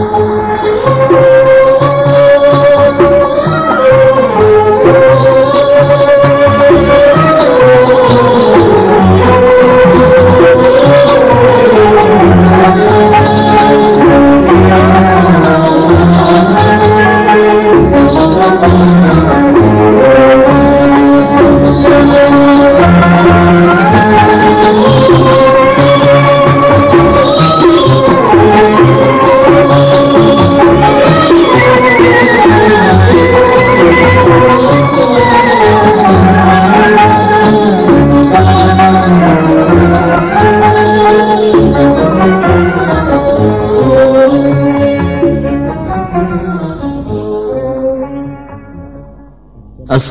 Thank you.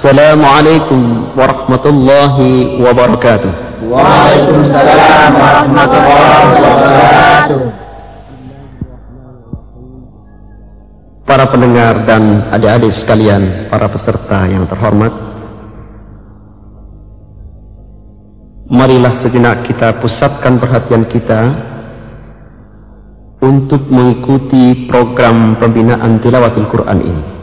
السلام عليكم ورحمة الله وبركاته وعليكم السلام ورحمة الله وبركاته Para pendengar dan adik-adik sekalian, para peserta yang terhormat, marilah sejenak kita pusatkan perhatian kita untuk mengikuti program pembinaan tilawatil Quran ini.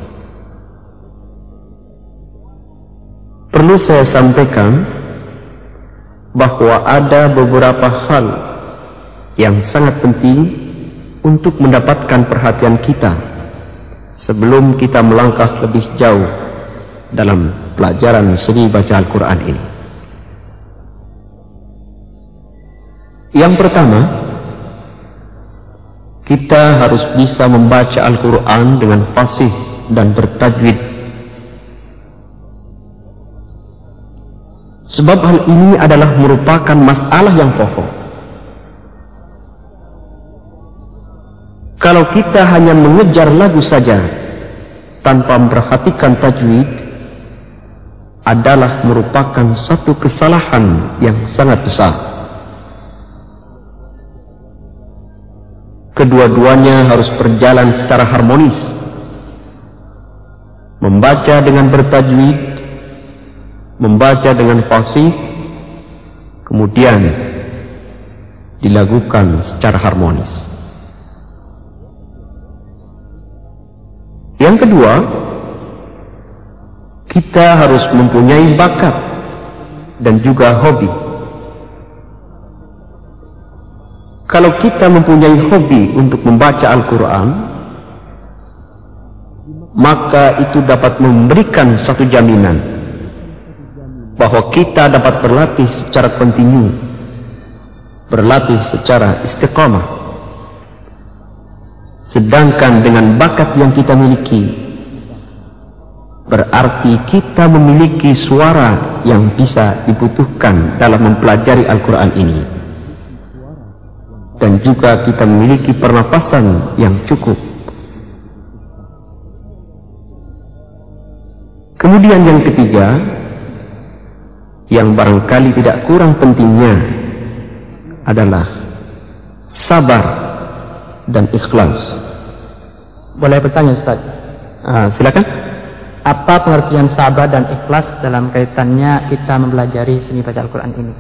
Perlu saya sampaikan bahwa ada beberapa hal yang sangat penting untuk mendapatkan perhatian kita sebelum kita melangkah lebih jauh dalam pelajaran seni baca Al-Quran ini. Yang pertama, kita harus bisa membaca Al-Quran dengan fasih dan bertajwid. Sebab hal ini adalah merupakan masalah yang pokok. Kalau kita hanya mengejar lagu saja tanpa memperhatikan tajwid adalah merupakan suatu kesalahan yang sangat besar. Kedua-duanya harus berjalan secara harmonis. Membaca dengan bertajwid, membaca dengan fasih, kemudian dilakukan secara harmonis. Yang kedua, kita harus mempunyai bakat dan juga hobi. Kalau kita mempunyai hobi untuk membaca Al-Quran, maka itu dapat memberikan satu jaminan bahwa kita dapat berlatih secara kontinu, berlatih secara istiqamah. Sedangkan dengan bakat yang kita miliki, berarti kita memiliki suara yang bisa dibutuhkan dalam mempelajari Al-Quran ini. Dan juga kita memiliki pernapasan yang cukup. Kemudian yang ketiga, yang barangkali tidak kurang pentingnya adalah sabar dan ikhlas. Boleh bertanya Ustaz? Ah, silakan. Apa pengertian sabar dan ikhlas dalam kaitannya kita mempelajari seni baca Al-Quran ini?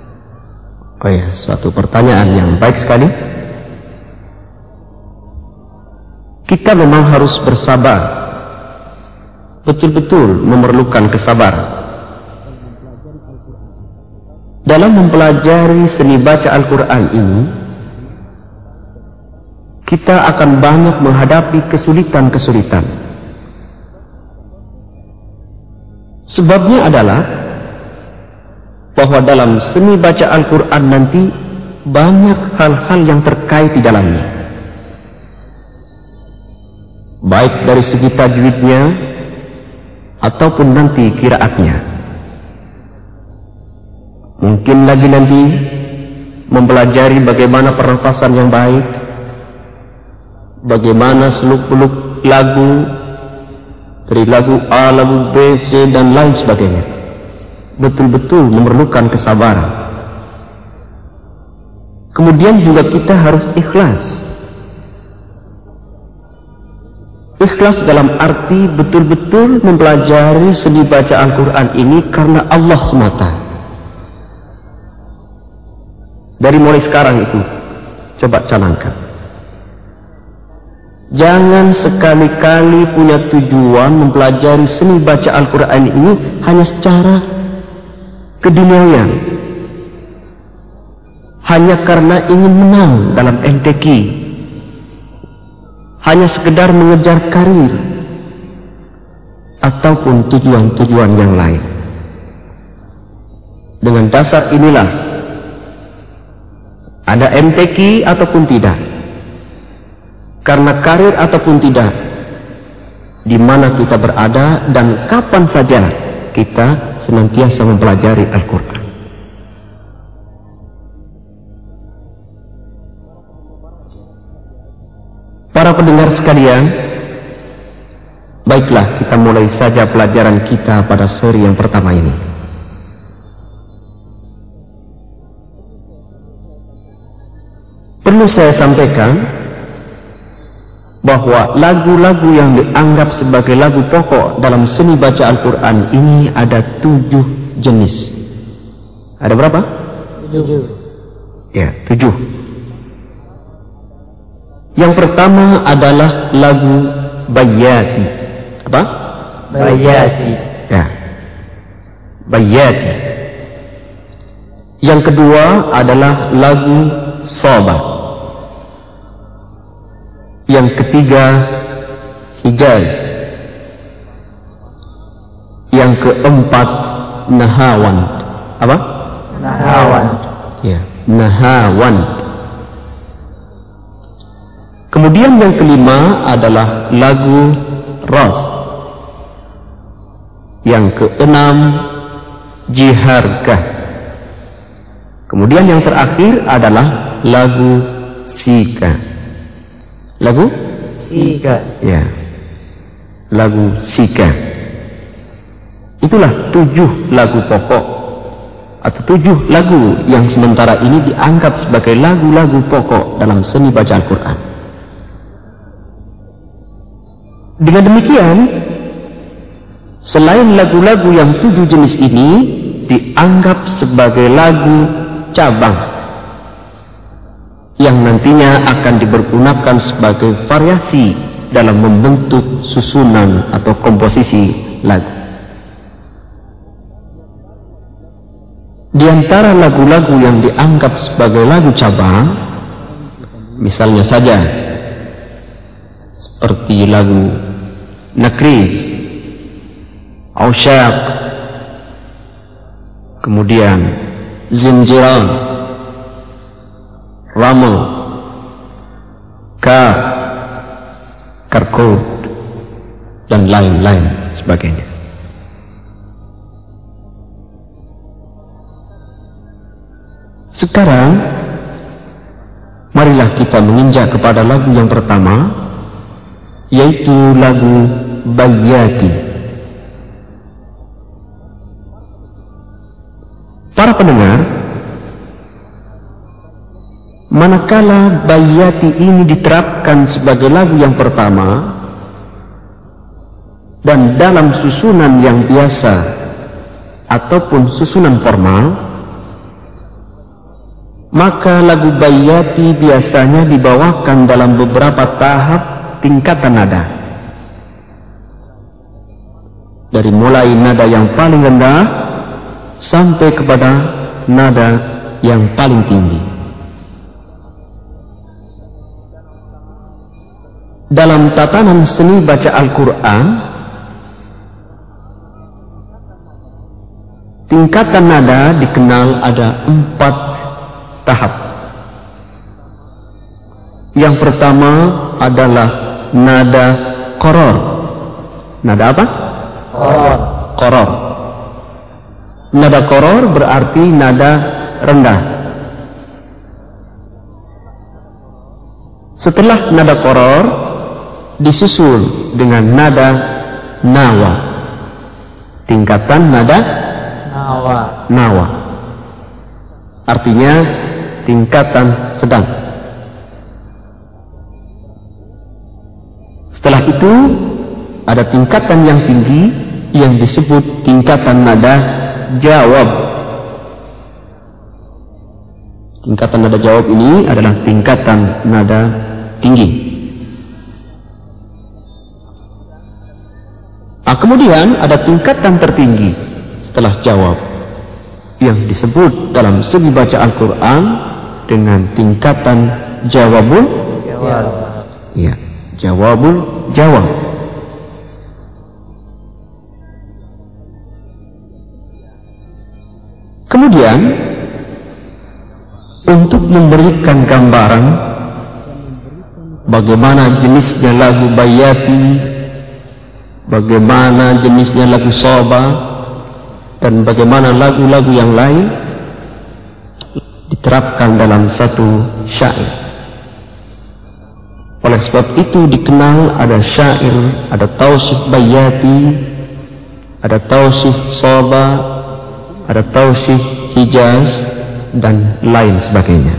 Oh ya, suatu pertanyaan yang baik sekali. Kita memang harus bersabar. Betul-betul memerlukan kesabaran. Dalam mempelajari seni baca Al-Quran ini, kita akan banyak menghadapi kesulitan-kesulitan. Sebabnya adalah bahwa dalam seni baca Al-Quran nanti banyak hal-hal yang terkait di dalamnya. Baik dari segi tajwidnya ataupun nanti kiraatnya. Mungkin lagi nanti mempelajari bagaimana pernafasan yang baik, bagaimana seluk-beluk lagu dari lagu A, lagu B, C, dan lain sebagainya. Betul-betul memerlukan kesabaran. Kemudian juga kita harus ikhlas. Ikhlas dalam arti betul-betul mempelajari seni baca Al-Quran ini karena Allah semata. Dari mulai sekarang itu, coba canangkan. Jangan sekali-kali punya tujuan mempelajari seni baca Al-Quran ini hanya secara keduniawian. Hanya karena ingin menang dalam MTQ. Hanya sekedar mengejar karir. Ataupun tujuan-tujuan yang lain. Dengan dasar inilah. Ada MTQ ataupun tidak karena karir ataupun tidak, di mana kita berada dan kapan saja kita senantiasa mempelajari Al-Quran. Para pendengar sekalian, baiklah kita mulai saja pelajaran kita pada seri yang pertama ini. Perlu saya sampaikan bahwa lagu-lagu yang dianggap sebagai lagu pokok dalam seni baca Al-Quran ini ada tujuh jenis. Ada berapa? Tujuh. Ya, tujuh. Yang pertama adalah lagu Bayati. Apa? Bayati. Ya. Bayati. Yang kedua adalah lagu Sobat. Yang ketiga Hijaz. Yang keempat Nahawan. Apa? Nahawan. Ya, Nahawan. Kemudian yang kelima adalah lagu Ras. Yang keenam Jiharkah. Kemudian yang terakhir adalah lagu Sika. Lagu? Sika. Ya. Lagu Sika. Itulah tujuh lagu pokok atau tujuh lagu yang sementara ini dianggap sebagai lagu-lagu pokok dalam seni baca Al-Quran. Dengan demikian, selain lagu-lagu yang tujuh jenis ini dianggap sebagai lagu cabang yang nantinya akan dipergunakan sebagai variasi dalam membentuk susunan atau komposisi lagu. Di antara lagu-lagu yang dianggap sebagai lagu cabang, misalnya saja seperti lagu Nakris, Ausyaq, kemudian Zinjiran, Rama, Ka, Karkod, dan lain-lain sebagainya. Sekarang, marilah kita menginjak kepada lagu yang pertama, yaitu lagu Bayati. Para pendengar, Manakala Bayati ini diterapkan sebagai lagu yang pertama dan dalam susunan yang biasa ataupun susunan formal, maka lagu Bayati biasanya dibawakan dalam beberapa tahap tingkatan nada. Dari mulai nada yang paling rendah sampai kepada nada yang paling tinggi. Dalam tatanan seni baca Al-Quran tingkatan nada dikenal ada empat tahap. Yang pertama adalah nada koror. Nada apa? koror. Koror. Nada koror berarti nada rendah. Setelah nada koror disusul dengan nada nawa. Tingkatan nada nawa. Nawa. Artinya tingkatan sedang. Setelah itu ada tingkatan yang tinggi yang disebut tingkatan nada jawab. Tingkatan nada jawab ini adalah tingkatan nada tinggi. Nah, kemudian ada tingkatan tertinggi setelah jawab yang disebut dalam segi baca Al-Quran dengan tingkatan jawabul Jawab. ya jawabul jawab kemudian untuk memberikan gambaran bagaimana jenisnya lagu bayati bagaimana jenisnya lagu soba dan bagaimana lagu-lagu yang lain diterapkan dalam satu syair. Oleh sebab itu dikenal ada syair, ada tausif bayati, ada tausif soba, ada tausif hijaz, dan lain sebagainya.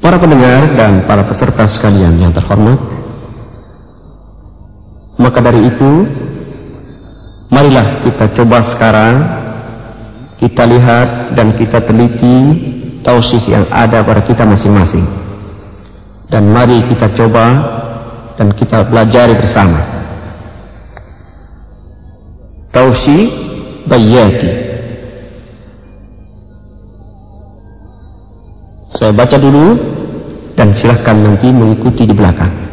Para pendengar dan para peserta sekalian yang terhormat, maka dari itu, marilah kita coba sekarang, kita lihat dan kita teliti tausih yang ada pada kita masing-masing. Dan mari kita coba dan kita pelajari bersama. Tausih Bayati. Saya baca dulu dan silahkan nanti mengikuti di belakang.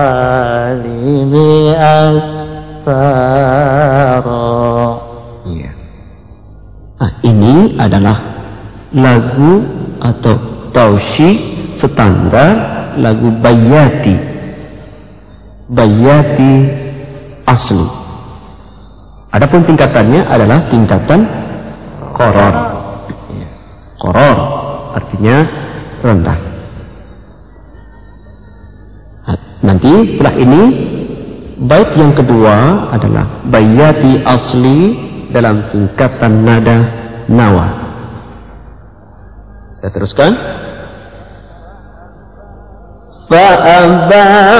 العوالم أسفارا Iya. Nah, ini adalah lagu atau tausi standar lagu bayati. Bayati asli. Adapun tingkatannya adalah tingkatan koror. Iya. Koror artinya rendah. nanti setelah ini bait yang kedua adalah bayati asli dalam tingkatan nada nawa. Saya teruskan. فأبان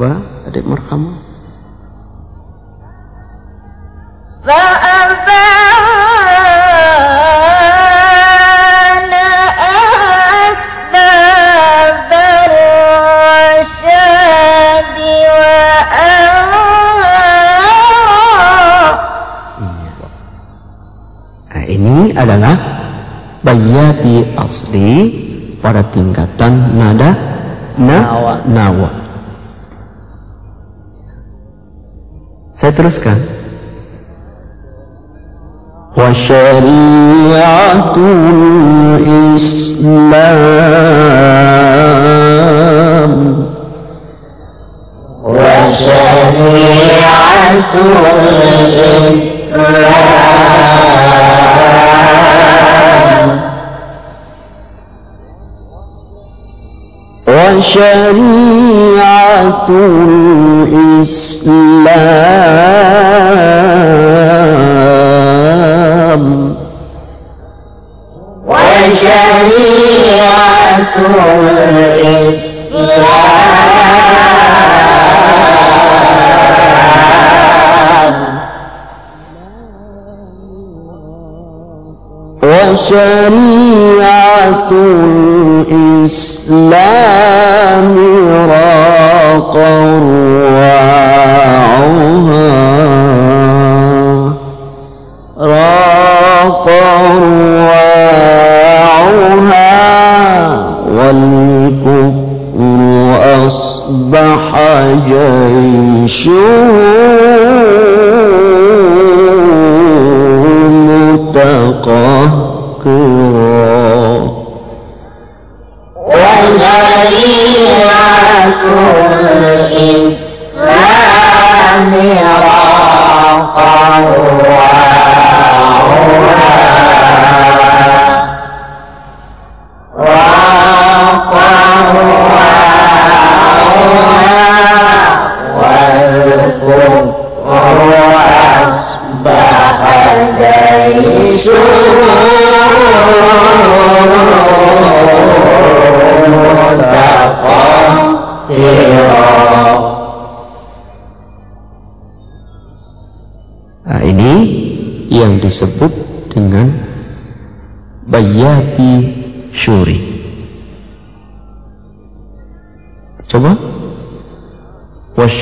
Coba adik marhamu. Iya. Nah, ini adalah bayati asli pada tingkatan nada na nawa. nawa. Anda teruskan. وشريعة الإسلام وشريعة الإسلام وشريعة الإسلام.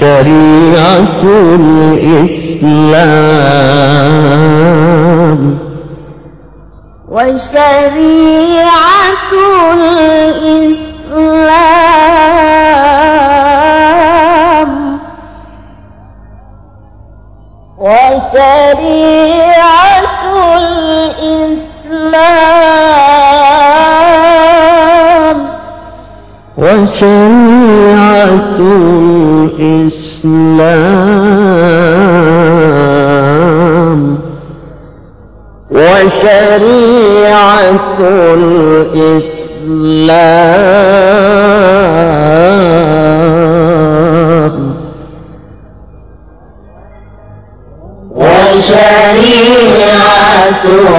شريعة الإسلام. وشريعة الإسلام. وشريعة الإسلام. وشريعة الإسلام. وشريعة الإسلام. وشريعة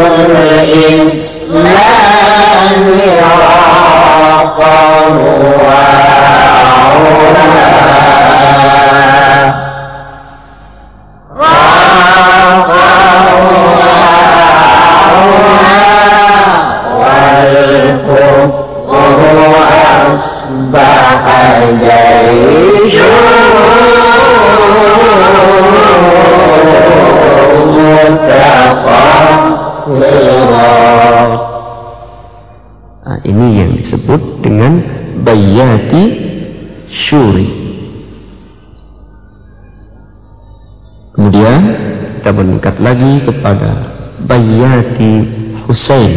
الإسلام. lagi kepada Bayati Husain.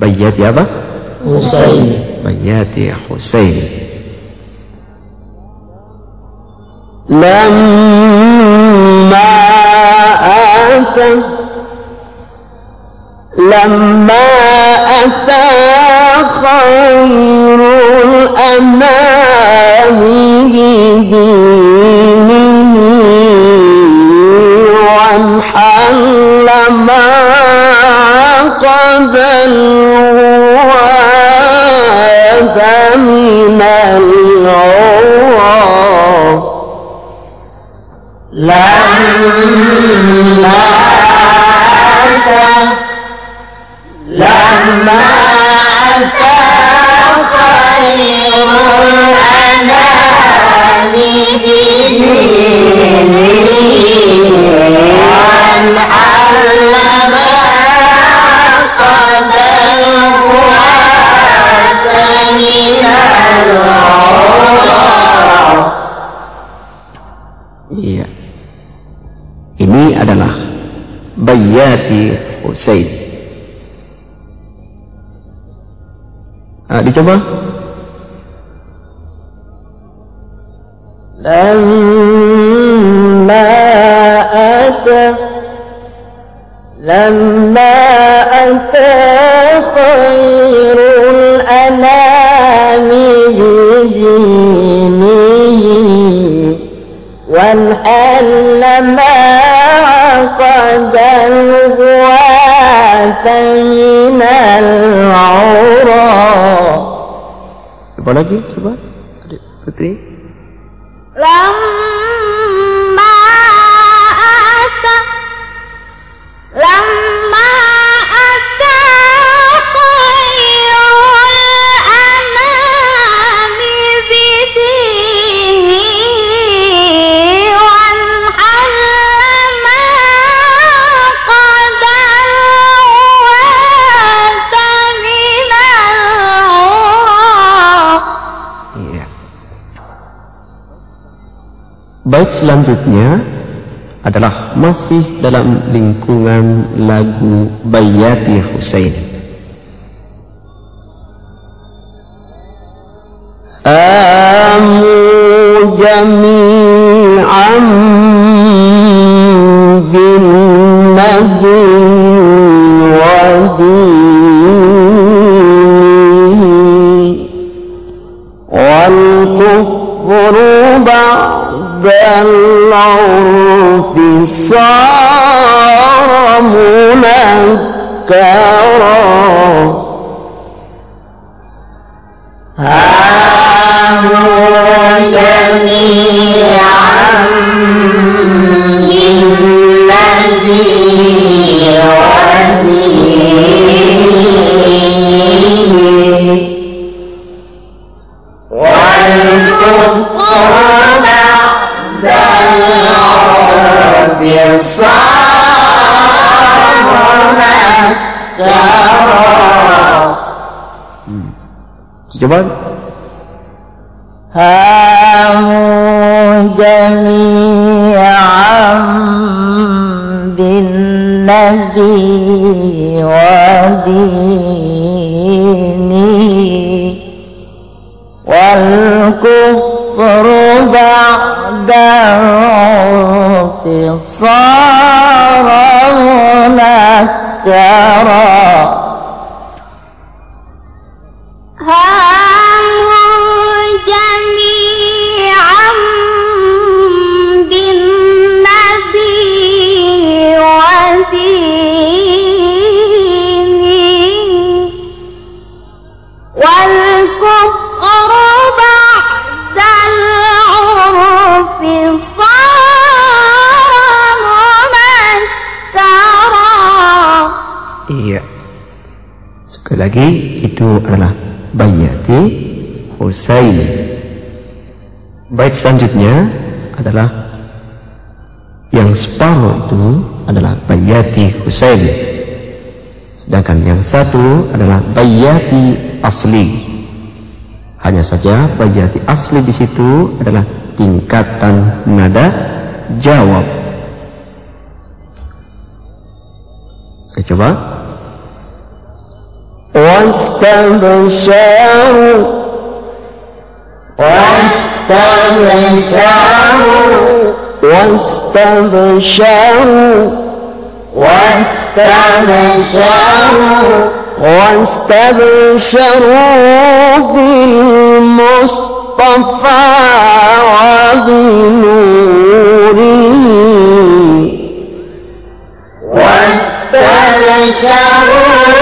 Bayati apa? Husain. Bayati Husain. La أن Dicoba. لما أتى لما أتى baik selanjutnya adalah masih dalam lingkungan lagu Bayati Husain. Amu jami'an بعد العرف Coba هاموا lagi itu adalah Bayati Husain. Baik selanjutnya adalah yang separuh itu adalah Bayati Husain. Sedangkan yang satu adalah Bayati asli. Hanya saja Bayati asli di situ adalah tingkatan nada jawab. Saya coba. واستبشروا واستبشروا واستبشروا واستبشروا بالمصطفى وبنوره واستبشروا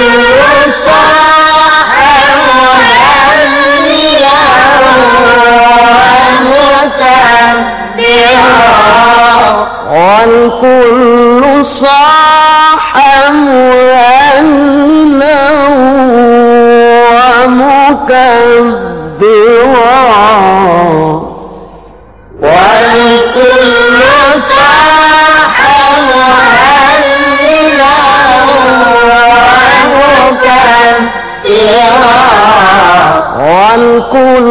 وكل صاح مهنا ومكبرا. صاح ومكبرا. والكل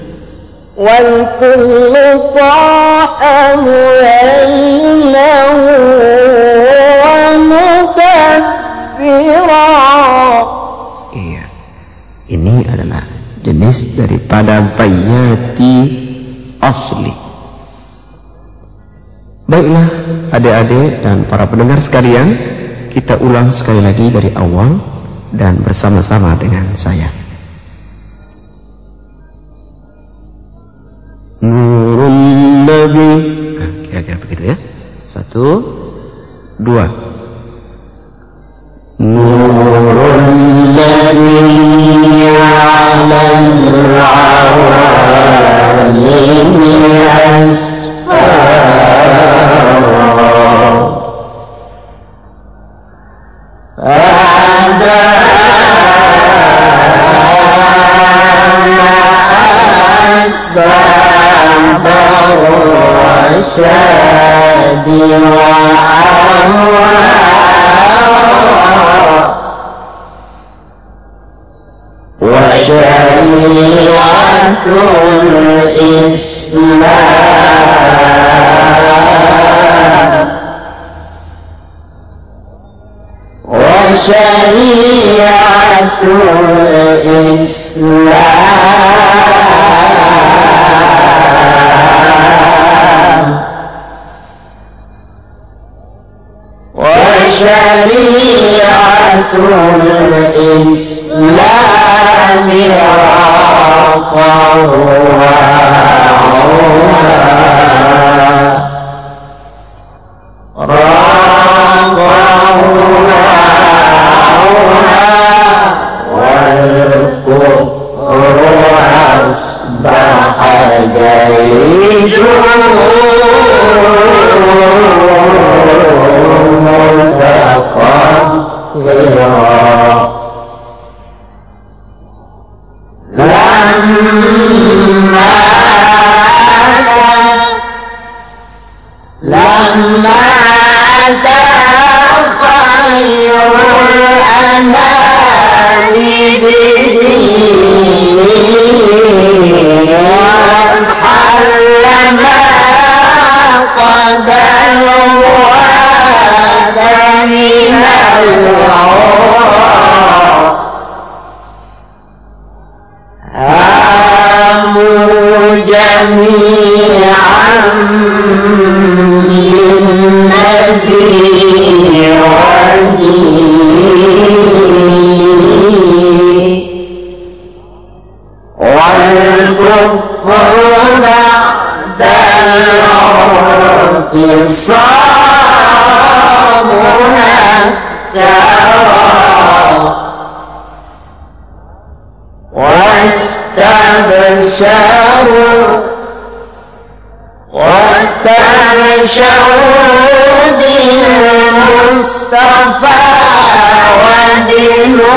والكل صاح مهلا ومكبرا Iya. Ini adalah jenis daripada bayati asli. Baiklah adik-adik dan para pendengar sekalian, kita ulang sekali lagi dari awal dan bersama-sama dengan saya. Satu, una